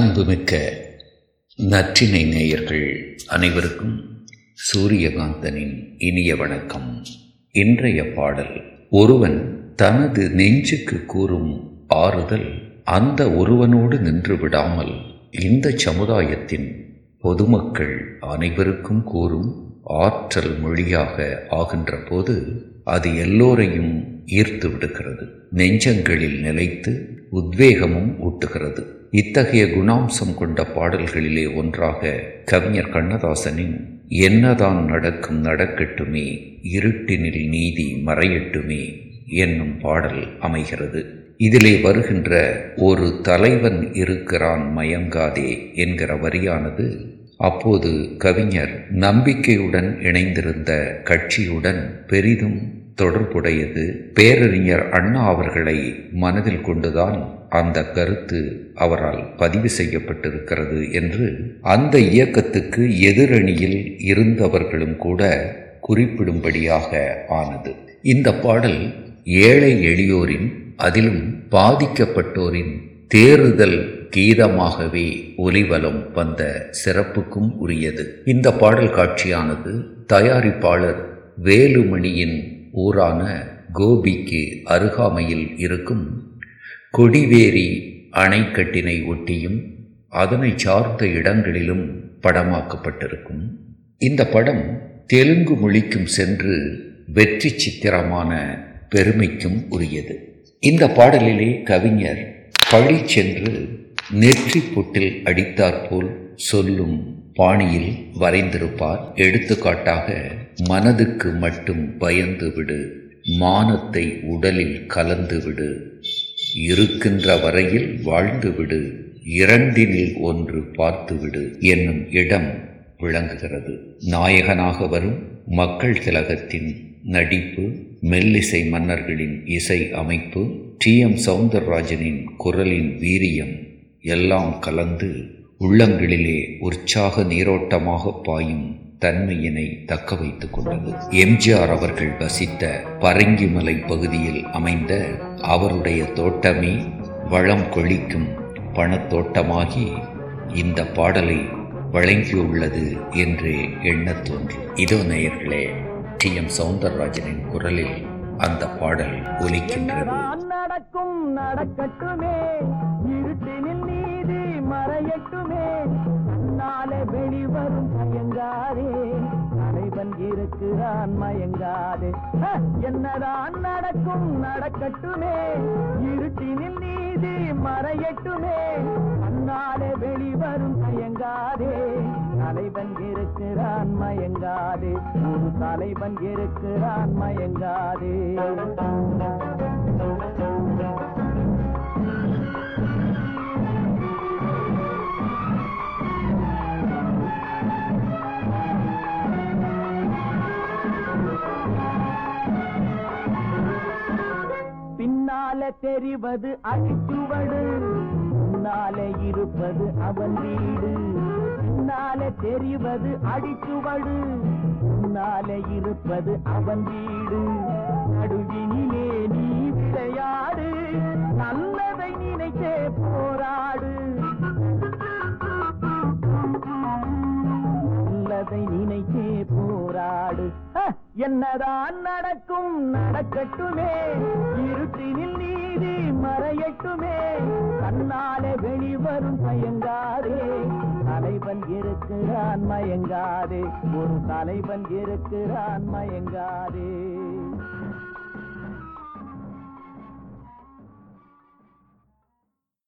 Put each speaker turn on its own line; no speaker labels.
அன்புமிக்க நற்றினை நேயர்கள் அனைவருக்கும் சூரியகாந்தனின் இனிய வணக்கம். இன்றைய பாடல் ஒருவன் தனது நெஞ்சுக்கு கூறும் ஆறுதல் அந்த ஒருவனோடு நின்று விடாமல் இந்த சமுதாயத்தின் பொதுமக்கள் அனைவருக்கும் கூறும் ஆற்றல் மொழியாக ஆகின்ற போது அது எல்லோரையும் ஈர்த்து விடுகிறது. நெஞ்சங்களில் நிலைத்து உத்வேகமும் ஊட்டுகிறது. இத்தகைய குணாம்சம் கொண்ட பாடல்களிலே ஒன்றாக கவிஞர் கண்ணதாசனின் என்னதான் நடக்கும் நடக்கட்டுமே இருட்டினில் நீதி மறையட்டுமே என்னும் பாடல் அமைகிறது. இதிலே வருகின்ற ஒரு தலைவன் இருக்கிறான் மயங்காதே என்கிற வரியானது அப்போது கவிஞர் நம்பிக்கையுடன் இணைந்திருந்த கட்சியுடன் பெரிதும் தொடர்புடையது. பேரறிஞர் அண்ணா அவர்களை மனதில் கொண்டுதான் அந்த கருத்து அவரால் பதிவு செய்யப்பட்டிருக்கிறது என்று அந்த இயக்கத்துக்கு எதிரணியில் இருந்தவர்களும் கூட குறிப்பிடும்படியாக ஆனது. இந்த பாடல் ஏழை எளியோரின் அதிலும் பாதிக்கப்பட்டோரின் தேறுதல் கீதமாகவே ஒலிவலம் வந்த சிறப்புக்கும் உரியது. இந்த பாடல் காட்சியானது தயாரிப்பாளர் வேலுமணியின் ஊரான கோபிக்கு அருகாமையில் இருக்கும் கொடிவேரி அணைக்கட்டினை ஒட்டியும் அதனை சார்ந்த இடங்களிலும் படமாக்கப்பட்டிருக்கும். இந்த படம் தெலுங்கு மொழிக்கும் சென்று வெற்றி சித்திரமான பெருமைக்கும் உரியது. இந்த பாடலிலே கவிஞர் பழி சென்று நெற்றி பொட்டில் அடித்தாற்போல் சொல்லும் பாணியில் வரைந்திருப்பார். எடுத்துக்காட்டாக மனதுக்கு மட்டும் பயந்துவிடு மானத்தை உடலில் கலந்துவிடு இருக்கின்ற வரையில் வாழ்ந்துவிடு இரண்டினில் ஒன்று பார்த்துவிடு என்னும் இடம் விளங்குகிறது. நாயகனாக வரும் மக்கள் திலகத்தின் நடிப்பு மெல்லிசை மன்னர்களின் இசை அமைப்பு டி. எம். சவுந்தரராஜனின் குரலின் வீரியம் எல்லாம் கலந்து உள்ளங்களிலே உற்சாக நீரோட்டமாக பாயும் தன்மையினை தக்க வைத்துக் கொண்டது. எம்ஜிஆர் அவர்கள் வசித்த பரங்கிமலை பகுதியில் அமைந்த அவருடைய தோட்டமே வளம் கொழிக்கும் பணத்தோட்டமாகி இந்த பாடலை வழங்கியுள்ளது என்று எண்ண தோன்றும். இதோ நேயர்களே டி. எம். சவுந்தரராஜனின் குரலில் அந்த பாடல் ஒலிக்கின்றது.
நடக்கும் நடக்கட்டுமே. இருட்டினில் நீதி மறையட்டுமே. நாளை வெளிவரும் மயங்காதே தலைவன் இருக்கிறான் மயங்காதே. என்னதான் நடக்கும் நடக்கட்டுமே. இருட்டினில் நீதி மறையட்டுமே. நாளை வெளிவரும் மயங்காதே தலைவன் இருக்கிறான் மயங்காதே. ஒரு தலைவன் இருக்கிறான் மயங்காதே. பின்னால தெரிவது அடிச்சுவடு. முன்னாலே இருப்பது அவன் வீடு. பின்னாலே தெரிவது அடிச்சுவடு. முன்னாலே இருப்பது அவன் வீடு. நடுவினிலே நீ விளையாடு. போராடு என்னதான் நடக்கும் நடக்கட்டுமே. இருட்டினில் நீதி மறையட்டுமே. தன்னாலே வெளிவரும் மயங்காதே. தலைவன் இருக்கிறான் மயங்காதே. ஒரு தலைவன் இருக்கிறான் மயங்காதே.